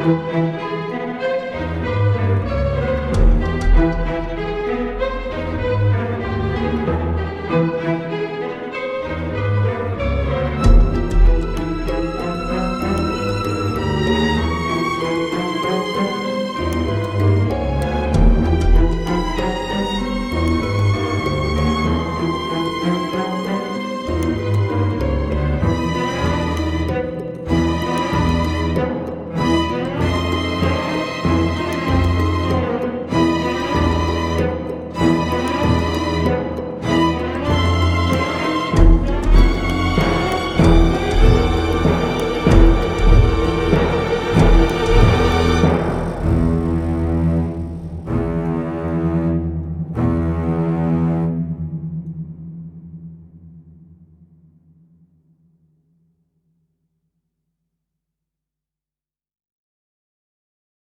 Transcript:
Música